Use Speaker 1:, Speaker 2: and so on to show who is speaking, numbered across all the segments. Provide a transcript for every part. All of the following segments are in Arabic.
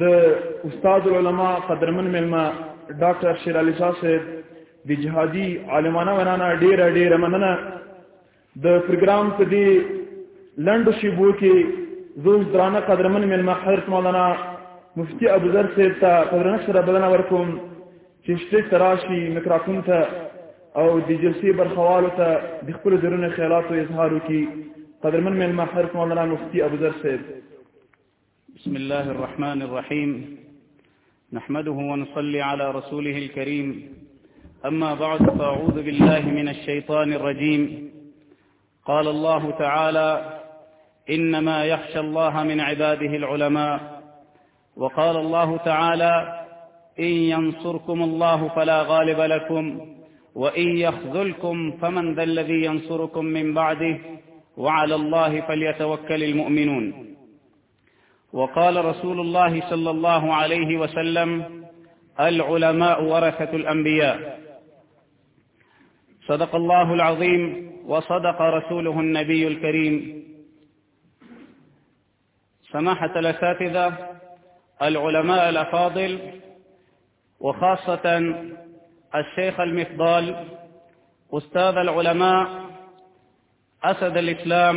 Speaker 1: د استاد العلماء قدرمن ملما ډاکټر شیر علي شاه صاحب د جهادي عالمانه ورانه ډیره ډیره مننه. د پروګرام په دی لند شیبو کې زوم درانه قدرمن ملما حضرت مولانا مفتی ابو ذر صاحب ته قدرنه سره بدنه ورکوم چې شته تراشي میکروفون ته او د جلسې برخوالو ته د خپل درونه خیالات او اظهار وکي قدرمن ملما حضرت مولانا مفتی ابو ذر صاحب.
Speaker 2: بسم الله الرحمن الرحيم. نحمده ونصلي على رسوله الكريم. أما بعد فأعوذ بالله من الشيطان الرجيم. قال الله تعالى إنما يخشى الله من عباده العلماء. وقال الله تعالى إن ينصركم الله فلا غالب لكم وإن يخذلكم فمن ذا الذي ينصركم من بعده. وعلى الله فليتوكل المؤمنون. وقال رسول الله صلى الله عليه وسلم العلماء ورثة الأنبياء. صدق الله العظيم وصدق رسوله النبي الكريم. سماحة الأساتذة العلماء الأفاضل وخاصة الشيخ المفضال أستاذ العلماء أسد الإسلام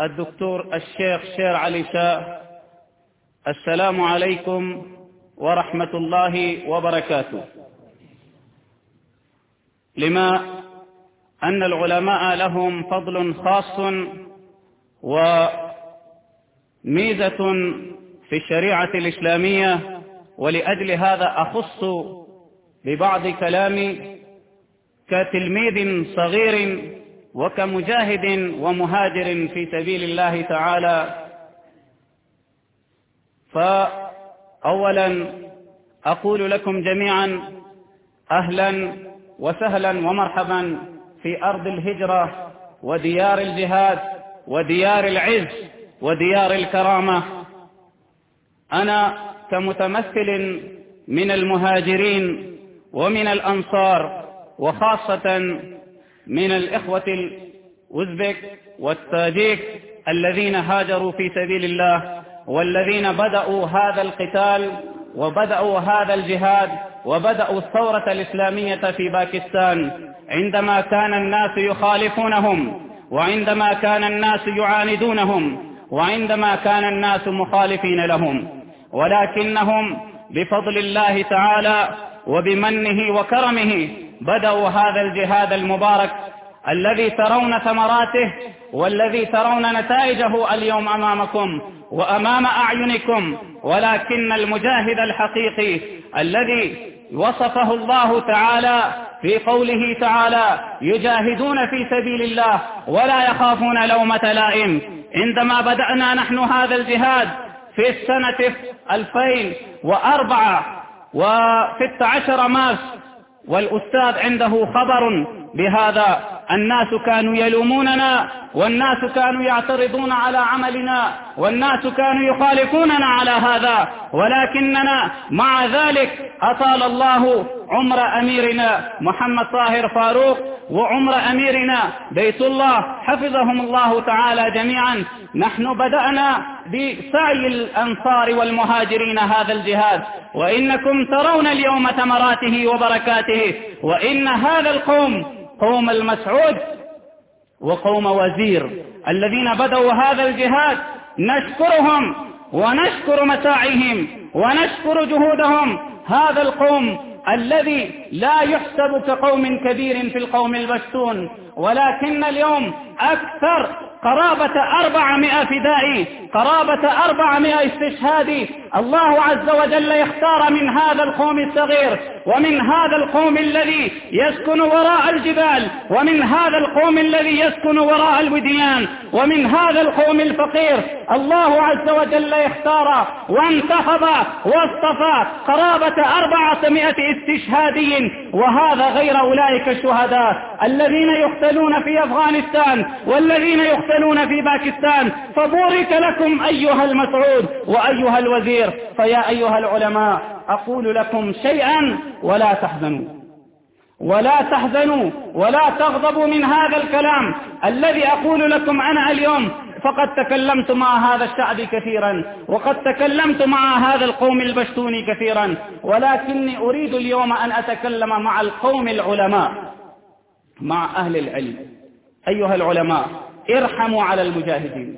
Speaker 2: الدكتور الشيخ شير علي شاه السلام عليكم ورحمة الله وبركاته. لما أن العلماء لهم فضل خاص وميزة في الشريعة الإسلامية ولأجل هذا أخص ببعض كلامي كتلميذ صغير وكمجاهد ومهاجر في سبيل الله تعالى. فأولا أقول لكم جميعا أهلا وسهلا ومرحبا في أرض الهجرة وديار الجهاد وديار العز وديار الكرامة. أنا كمتمثل من المهاجرين ومن الأنصار وخاصة من الإخوة الأزبك والتاجيك الذين هاجروا في سبيل الله والذين بدأوا هذا القتال وبدأوا هذا الجهاد وبدأوا الثورة الإسلامية في باكستان عندما كان الناس يخالفونهم وعندما كان الناس يعاندونهم وعندما كان الناس مخالفين لهم ولكنهم بفضل الله تعالى وبمنه وكرمه بدأوا هذا الجهاد المبارك الذي ترون ثمراته والذي ترون نتائجه اليوم أمامكم وأمام أعينكم ولكن المجاهد الحقيقي الذي وصفه الله تعالى في قوله تعالى يجاهدون في سبيل الله ولا يخافون لومة لائم عندما بدأنا نحن هذا الجهاد في السنة 2004 و16 مارس والأستاذ عنده خبر بهذا. الناس كانوا يلوموننا والناس كانوا يعترضون على عملنا والناس كانوا يخالفوننا على هذا. ولكننا مع ذلك أطال الله عمر أميرنا محمد طاهر فاروق وعمر أميرنا بيت الله حفظهم الله تعالى جميعا. نحن بدأنا بسعي الأنصار والمهاجرين هذا الجهاد. وإنكم ترون اليوم ثمراته وبركاته. وإن هذا القوم قوم المسعود وقوم وزير الذين بدأوا هذا الجهاد نشكرهم ونشكر مساعيهم ونشكر جهودهم. هذا القوم الذي لا يحسب كقوم كبير في القوم البشتون ولكن اليوم أكثر قرابة أربعمائة فدائي قرابة أربعمائة استشهادي الله عز وجل يختار من هذا القوم الصغير ومن هذا القوم الذي يسكن وراء الجبال ومن هذا القوم الذي يسكن وراء الوديان ومن هذا القوم الفقير الله عز وجل يختار وانتخب واصطفى قرابة أربعمائة استشهادي المسلمين وهذا غير أولئك الشهداء. الذين يقتلون في أفغانستان والذين يقتلون في باكستان. فبورك لكم أيها المسعود وأيها الوزير. فيا أيها العلماء أقول لكم شيئا ولا تحزنوا. ولا تحزنوا ولا تغضبوا من هذا الكلام الذي أقول لكم أنا اليوم. فقد تكلمت مع هذا الشعب كثيرا وقد تكلمت مع هذا القوم البشتوني كثيرا ولكني أريد اليوم أن أتكلم مع القوم العلماء مع أهل العلم. أيها العلماء ارحموا على المجاهدين.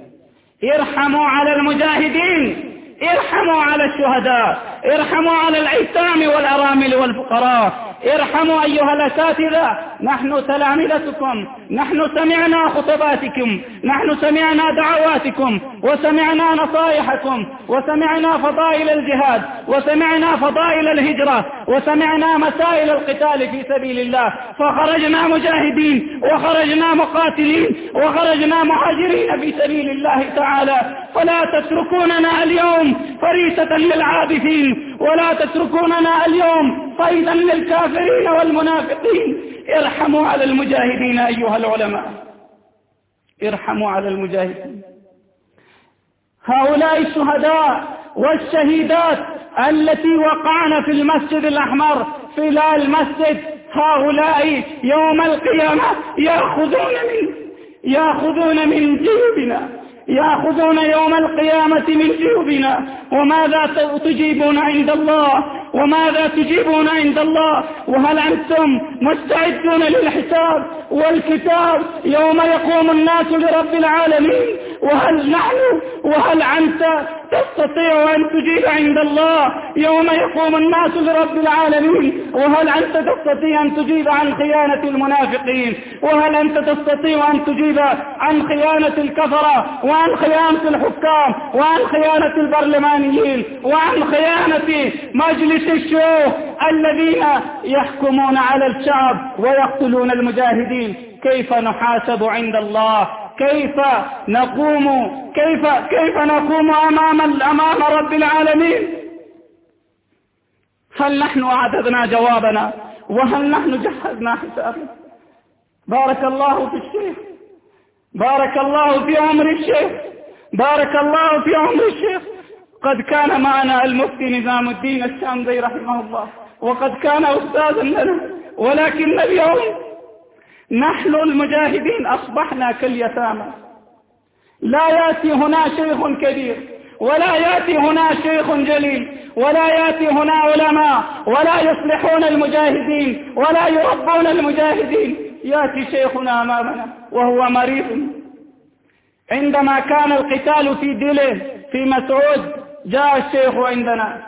Speaker 2: ارحموا على المجاهدين. ارحموا على الشهداء. ارحموا على الأيتام والأرامل والفقراء. ارحموا أيها الأساتذة. نحن تلامذتكم نحن سمعنا خطباتكم. نحن سمعنا دعواتكم. وسمعنا نصائحكم وسمعنا فضائل الجهاد. وسمعنا فضائل الهجرة. وسمعنا مسائل القتال في سبيل الله. فخرجنا مجاهدين. وخرجنا مقاتلين. وخرجنا مهاجرين في سبيل الله تعالى. فلا تتركوننا اليوم فريسة للعابثين. ولا تتركوننا اليوم قيدا للكافرين والمنافقين. ارحموا على المجاهدين أيها العلماء. ارحموا على المجاهدين. هؤلاء الشهداء والشهيدات التي وقعن في المسجد الأحمر خلال المسجد هؤلاء يوم القيامة يأخذون من يأخذون من جيوبنا يأخذون يوم القيامة من جيوبنا. وماذا تجيبون عند الله؟ وماذا تجيبون عند الله؟ وهل أنتم مستعدون للحساب والكتاب؟ يوم يقوم الناس لرب العالمين. وهل نحن وهل أنت تستطيع أن تجيب عند الله يوم يقوم الناس لرب العالمين؟ وهل أنت تستطيع أن تجيب عن خيانة المنافقين؟ وهل أنت تستطيع أن تجيب عن خيانة الكفرة وعن خيانة الحكام وعن خيانة البرلمانيين وعن خيانة مجلس الشيوخ الذين يحكمون على الشعب ويقتلون المجاهدين؟ كيف نحاسب عند الله؟ كيف نقوم؟ كيف كيف نقوم أمام أمام رب العالمين؟ هل نحن أعددنا جوابنا؟ وهل نحن جهزنا حسابنا؟ بارك الله في الشيخ. بارك الله في عمر الشيخ. بارك الله في عمر الشيخ. قد كان معنا المفتي نظام الدين الشامبي رحمه الله. وقد كان أستاذا لنا. ولكن اليوم نحن المجاهدين أصبحنا كاليتامى. لا يأتي هنا شيخ كبير ولا يأتي هنا شيخ جليل ولا يأتي هنا علماء ولا يصلحون المجاهدين ولا يربون المجاهدين. يأتي شيخنا أمامنا وهو مريض. عندما كان القتال في دله في مسعود جاء الشيخ عندنا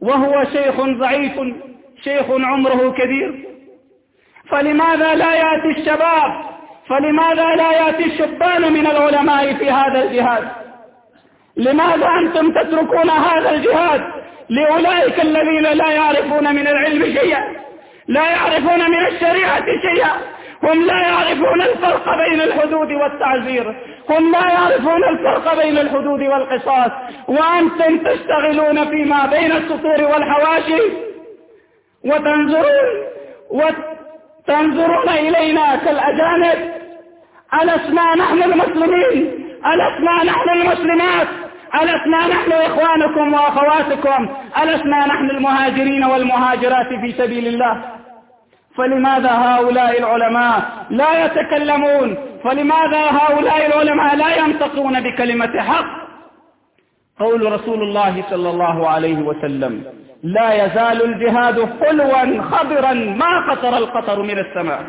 Speaker 2: وهو شيخ ضعيف شيخ عمره كبير. فلماذا لا يأتي الشباب؟ فلماذا لا يأتي الشبان من العلماء في هذا الجهاد؟ لماذا أنتم تتركون هذا الجهاد؟ لأولئك الذين لا يعرفون من العلم شيئا لا يعرفون من الشريعة شيئا هم لا يعرفون الفرق بين الحدود والتعزير هم لا يعرفون الفرق بين الحدود والقصاص. وأنتم تشتغلون فيما بين السطور والحواشي وتنظرون تنظرون إلينا كالأجانب. ألسنا نحن المسلمين؟ ألسنا نحن المسلمات؟ ألسنا نحن إخوانكم وأخواتكم؟ ألسنا نحن المهاجرين والمهاجرات في سبيل الله؟ فلماذا هؤلاء العلماء لا يتكلمون؟ فلماذا هؤلاء العلماء لا ينطقون بكلمة حق؟ قول رسول الله صلى الله عليه وسلم لا يزال الجهاد حلوا خضرا ما قطر القطر من السماء.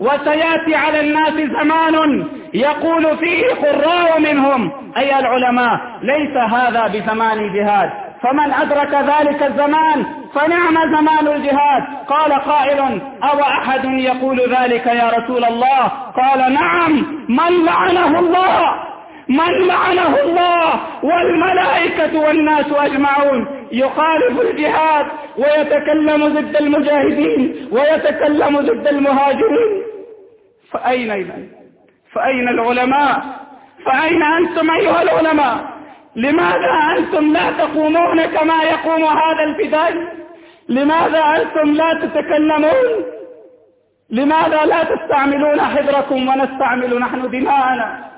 Speaker 2: وسيأتي على الناس زمان يقول فيه قراء منهم. أي العلماء ليس هذا بزمان جهاد فمن أدرك ذلك الزمان فنعم زمان الجهاد. قال قائل أو أحد يقول ذلك يا رسول الله؟ قال نعم من لعنه الله. من لعنه الله والملائكة والناس أجمعون. يخالف الجهاد ويتكلم ضد المجاهدين ويتكلم ضد المهاجرين. فأين إذن؟ فأين العلماء؟ فأين أنتم أيها العلماء؟ لماذا أنتم لا تقومون كما يقوم هذا الفدان لماذا أنتم لا تتكلمون؟ لماذا لا تستعملون حذركم ونستعمل نحن دماءنا؟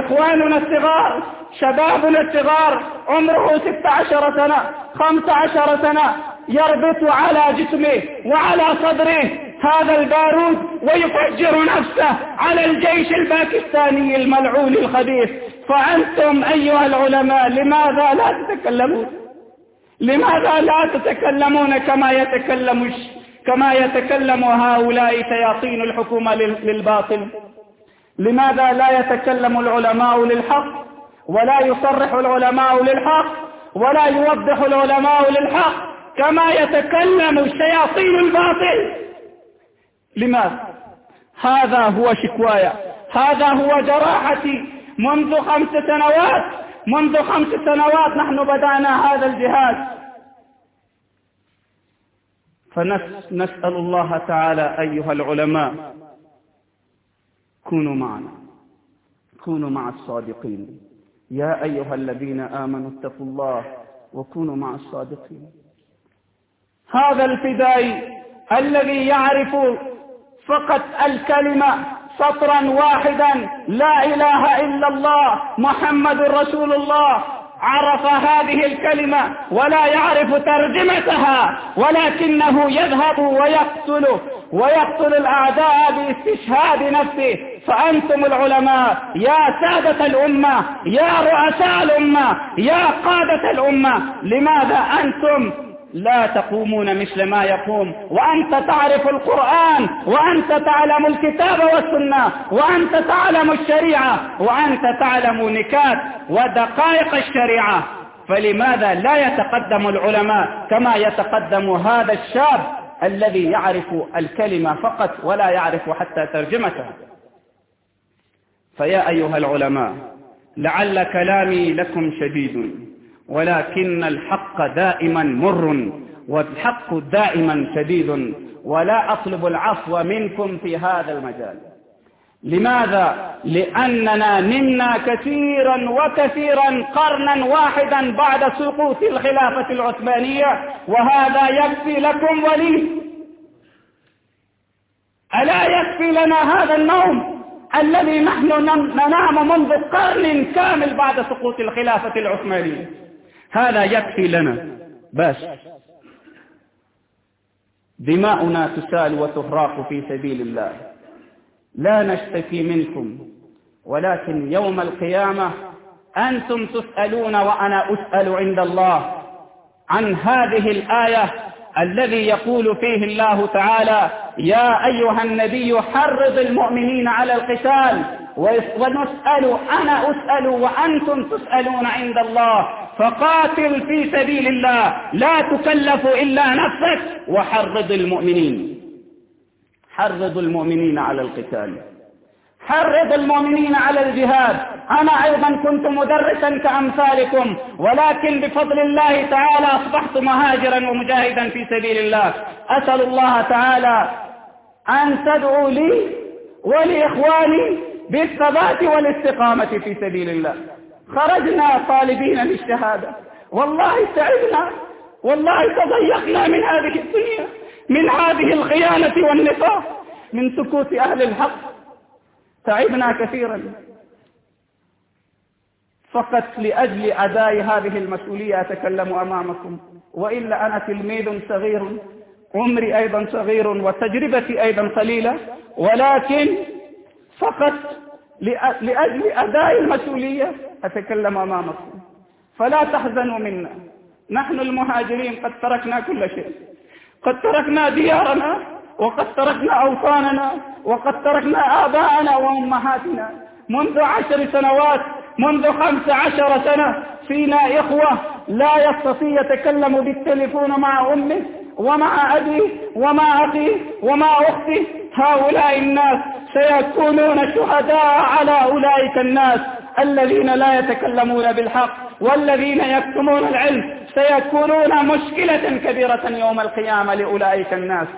Speaker 2: إخواننا الصغار شبابنا الصغار عمره 16 سنة 15 سنة يربط على جسمه وعلى صدره هذا البارود ويفجر نفسه على الجيش الباكستاني الملعون الخبيث. فأنتم أيها العلماء لماذا لا تتكلمون؟ لماذا لا تتكلمون كما يتكلم كما يتكلم هؤلاء شياطين الحكومة للباطل؟ لماذا لا يتكلم العلماء للحق ولا يصرح العلماء للحق ولا يوضح العلماء للحق كما يتكلم الشياطين الباطل؟ لماذا؟ هذا هو شكوايا. هذا هو جراحتي. منذ خمس سنوات منذ خمس سنوات نحن بدأنا هذا الجهاد. فنسأل الله تعالى أيها العلماء كونوا معنا. كونوا مع الصادقين. يا أيها الذين آمنوا اتقوا الله وكونوا مع الصادقين. هذا الفدائي الذي يعرف فقط الكلمة سطرا واحدا لا إله إلا الله محمد رسول الله عرف هذه الكلمة ولا يعرف ترجمتها ولكنه يذهب ويقتل ويقتل الأعداء باستشهاد نفسه. فأنتم العلماء يا سادة الأمة يا رؤساء الأمة يا قادة الأمة لماذا أنتم لا تقومون مثل ما يقوم وأنت تعرف القرآن وأنت تعلم الكتاب والسنة وأنت تعلم الشريعة وأنت تعلم نكات ودقائق الشريعة. فلماذا لا يتقدم العلماء كما يتقدم هذا الشاب الذي يعرف الكلمة فقط ولا يعرف حتى ترجمتها؟ فيا أيها العلماء لعل كلامي لكم شديد. ولكن الحق دائما مر والحق دائما شديد ولا أطلب العفو منكم في هذا المجال. لماذا؟ لأننا نمنا كثيرا وكثيرا قرنا واحدا بعد سقوط الخلافة العثمانية وهذا يكفي لكم ولي. ألا يكفي لنا هذا النوم الذي نحن ننام منذ قرن كامل بعد سقوط الخلافة العثمانية. هذا يكفي لنا. بس. دماؤنا تسال وتهراق في سبيل الله. لا نشتكي منكم. ولكن يوم القيامة أنتم تسألون وأنا أسأل عند الله عن هذه الآية الذي يقول فيه الله تعالى يا أيها النبي حرض المؤمنين على القتال. ونسأل أنا أسأل وأنتم تسألون عند الله. فقاتل في سبيل الله. لا تكلف إلا نفسك. وحرض المؤمنين. حرض المؤمنين على القتال. حرض المؤمنين على الجهاد. أنا أيضا كنت مدرسا كأمثالكم. ولكن بفضل الله تعالى أصبحت مهاجرا ومجاهدا في سبيل الله. أسأل الله تعالى أن تدعو لي ولإخواني بالثبات والاستقامة في سبيل الله. خرجنا طالبين للشهادة. والله تعبنا. والله تضيقنا من هذه الدنيا من هذه الخيانة والنفاق من سكوت أهل الحق. تعبنا كثيرا. فقط لأجل أداء هذه المسؤولية أتكلم أمامكم. وإلا أنا تلميذ صغير عمري أيضا صغير وتجربتي أيضا قليلة ولكن فقط لأجل أداء المسؤولية أتكلم أمامكم. فلا تحزنوا منا. نحن المهاجرين قد تركنا كل شيء. قد تركنا ديارنا وقد تركنا أوطاننا وقد تركنا آباءنا وأمهاتنا. منذ عشر سنوات منذ خمس عشر سنة فينا إخوة لا يستطيع يتكلم بالتليفون مع أمه ومع أبيه ومع أخيه ومع أخته. هؤلاء الناس سيكونون شهداء على أولئك الناس الذين لا يتكلمون بالحق والذين يكتمون العلم. سيكونون مشكلة كبيرة يوم القيامة لأولئك الناس.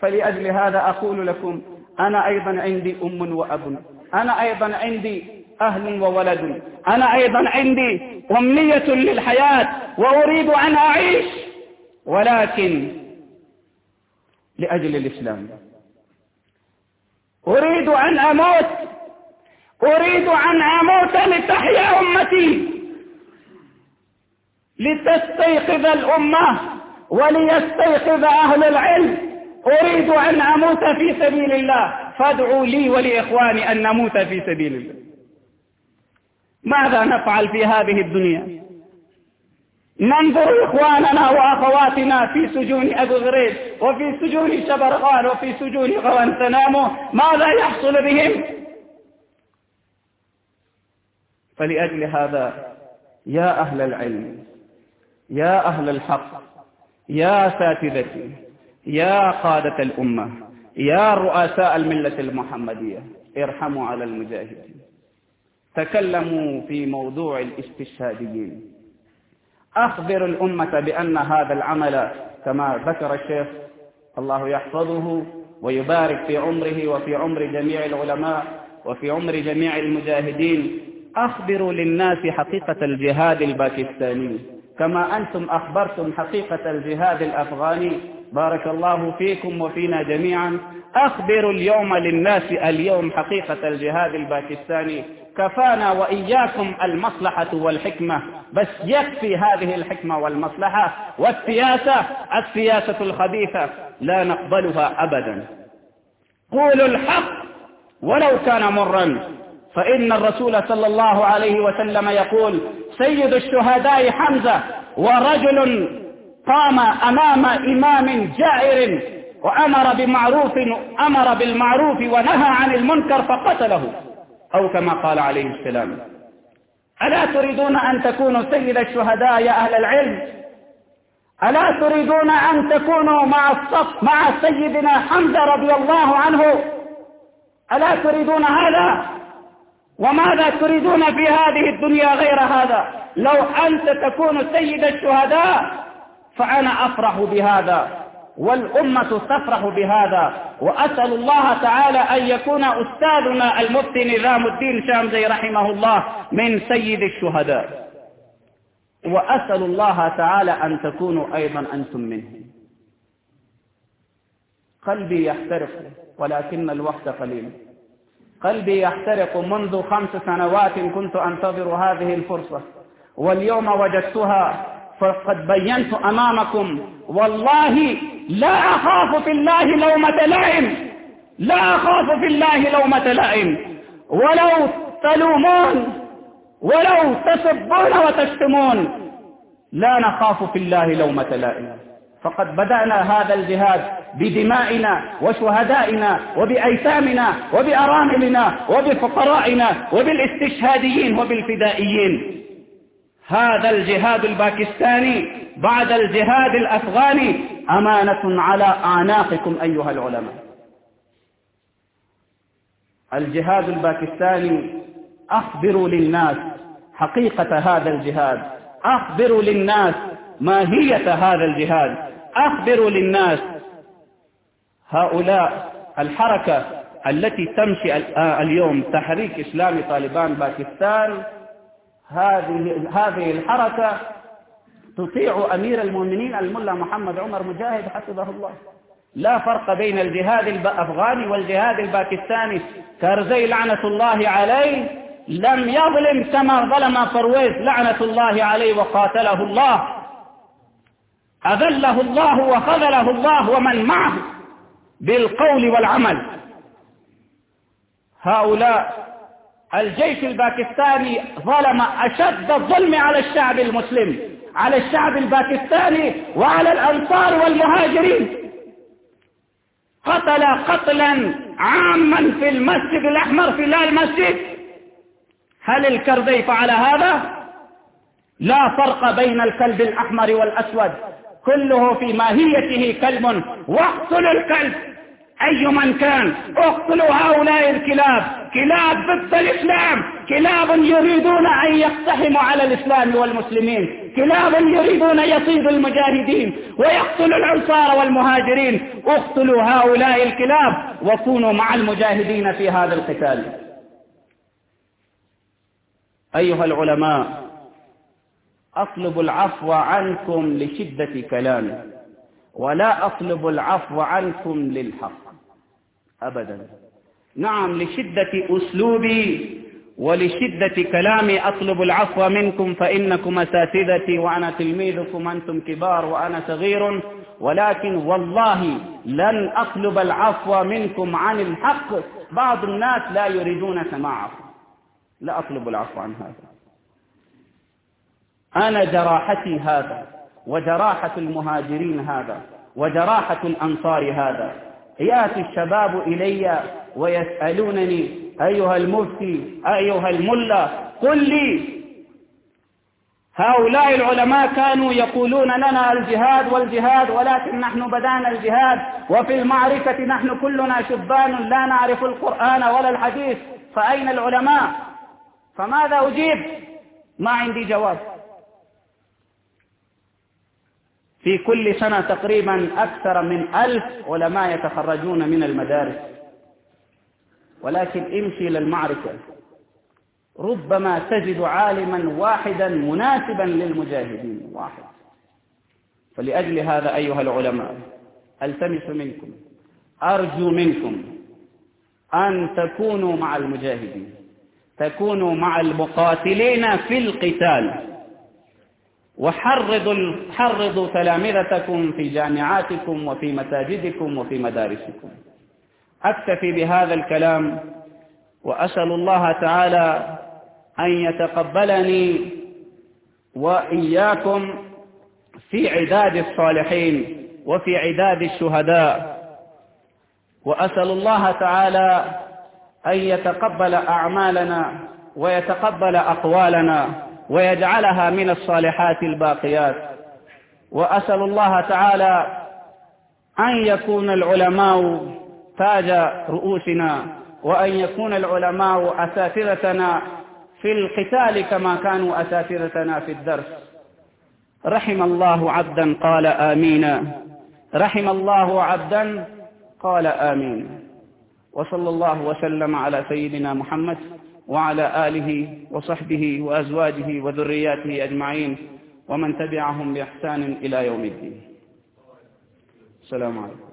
Speaker 2: فلأجل هذا أقول لكم أنا أيضا عندي أم وأب. أنا أيضا عندي أهل وولد. أنا أيضا عندي أمنية للحياة وأريد أن أعيش. ولكن لأجل الإسلام. أريد أن أموت. أريد أن أموت لتحيا أمتي. لتستيقظ الأمة وليستيقظ أهل العلم. أريد أن أموت في سبيل الله. فادعوا لي ولإخواني أن نموت في سبيل الله. ماذا نفعل في هذه الدنيا؟ ننظر إخواننا وأخواتنا في سجون أبو غريب وفي سجون شبرغان وفي سجون غوانتنامو ماذا يحصل بهم؟ فلأجل هذا يا أهل العلم يا أهل الحق يا ساتذتي يا قادة الأمة يا رؤساء الملة المحمدية ارحموا على المجاهدين. تكلموا في موضوع الاستشهاديين. أخبر الأمة بأن هذا العمل كما ذكر الشيخ الله يحفظه ويبارك في عمره وفي عمر جميع العلماء وفي عمر جميع المجاهدين. أخبروا للناس حقيقة الجهاد الباكستاني كما أنتم أخبرتم حقيقة الجهاد الأفغاني. بارك الله فيكم وفينا جميعا. أخبروا اليوم للناس اليوم حقيقة الجهاد الباكستاني. كفانا وإياكم المصلحة والحكمة. بس يكفي هذه الحكمة والمصلحة. والسياسة السياسة الخبيثة. لا نقبلها أبدا. قولوا الحق ولو كان مرا. فإن الرسول صلى الله عليه وسلم يقول سيد الشهداء حمزة ورجل قام أمام إمام جائر وأمر بمعروف أمر بالمعروف ونهى عن المنكر فقتله. أو كما قال عليه السلام. ألا تريدون أن تكونوا سيد الشهداء يا أهل العلم؟ ألا تريدون أن تكونوا مع الصف مع سيدنا حمزة رضي الله عنه؟ ألا تريدون هذا؟ وماذا تريدون في هذه الدنيا غير هذا؟ لو أنت تكون سيد الشهداء فأنا أفرح بهذا والأمة تفرح بهذا وأسأل الله تعالى أن يكون أستاذنا المفتي نظام الدين شامزي رحمه الله من سيد الشهداء. وأسأل الله تعالى أن تكونوا أيضا أنتم منه. قلبي يحترق ولكن الوقت قليل. قلبي يحترق منذ خمس سنوات كنت أنتظر هذه الفرصة واليوم وجدتها فقد بينت أمامكم. والله لا أخاف في الله لومة لائم. لا أخاف في الله لومة لائم. ولو تلومون ولو تسبون وتشتمون لا نخاف في الله لومة لائم. فقد بدأنا هذا الجهاد بدمائنا وشهدائنا وبأيتامنا وبأراملنا وبفقرائنا وبالاستشهاديين وبالفدائيين. هذا الجهاد الباكستاني بعد الجهاد الأفغاني أمانة على أعناقكم أيها العلماء. الجهاد الباكستاني أخبروا للناس حقيقة هذا الجهاد أخبروا للناس ماهية هذا الجهاد أخبروا للناس هؤلاء الحركة التي تمشي آه، اليوم تحريك إسلام طالبان باكستان هذه هذه الحركة تطيع أمير المؤمنين الملا محمد عمر مجاهد حفظه الله. لا فرق بين الجهاد الأفغاني والجهاد الباكستاني. كارزي لعنة الله عليه لم يظلم كما ظلم برويز لعنة الله عليه وقاتله الله. أذله الله وخذله الله ومن معه بالقول والعمل. هؤلاء الجيش الباكستاني ظلم أشد الظلم على الشعب المسلم على الشعب الباكستاني وعلى الأنصار والمهاجرين. قتل قتلا عاما في المسجد الأحمر في لا المسجد هل الكردي فعل هذا؟ لا فرق بين الكلب الأحمر والأسود. كله في ماهيته كلب واقتل الكلب. أي من كان اقتلوا هؤلاء الكلاب. كلاب ضد الإسلام. كلاب يريدون أن يقتحموا على الإسلام والمسلمين. كلاب يريدون يصيد المجاهدين ويقتلوا العنصار والمهاجرين. اقتلوا هؤلاء الكلاب وكونوا مع المجاهدين في هذا القتال. أيها العلماء أطلب العفو عنكم لشدة كلامي. ولا أطلب العفو عنكم للحق. أبدا. نعم لشدة أسلوبي ولشدة كلامي أطلب العفو منكم فإنكم أساتذتي وأنا تلميذكم أنتم كبار وأنا صغير ولكن والله لن أطلب العفو منكم عن الحق. بعض الناس لا يريدون سماعه. لا أطلب العفو عن هذا. أنا جراحتي هذا. وجراحة المهاجرين هذا وجراحة الأنصار هذا. يأتي الشباب إلي ويسألونني أيها المفتي أيها الملا قل لي هؤلاء العلماء كانوا يقولون لنا الجهاد والجهاد ولكن نحن بدانا الجهاد وفي المعرفة نحن كلنا شبان لا نعرف القرآن ولا الحديث فأين العلماء؟ فماذا أجيب؟ ما عندي جواب. في كل سنة تقريبا أكثر من ألف علماء يتخرجون من المدارس. ولكن امشي للمعركة. ربما تجد عالما واحدا مناسبا للمجاهدين. واحد. فلأجل هذا أيها العلماء ألتمس منكم أرجو منكم أن تكونوا مع المجاهدين تكونوا مع المقاتلين في القتال. وحرض حرضوا تلامذتكم في جامعاتكم وفي مساجدكم وفي مدارسكم. أكتفي بهذا الكلام وأسأل الله تعالى أن يتقبلني وإياكم في عداد الصالحين وفي عداد الشهداء. وأسأل الله تعالى أن يتقبل أعمالنا ويتقبل أقوالنا. ويجعلها من الصالحات الباقيات. وأسأل الله تعالى أن يكون العلماء تاج رؤوسنا وأن يكون العلماء أساتذتنا في القتال كما كانوا أساتذتنا في الدرس. رحم الله عبدا قال آمين. رحم الله عبدا قال آمين. وصلى الله وسلم على سيدنا محمد وعلى آله وصحبه وأزواجه وذرياته أجمعين ومن تبعهم بإحسان إلى يوم الدين. السلام عليكم.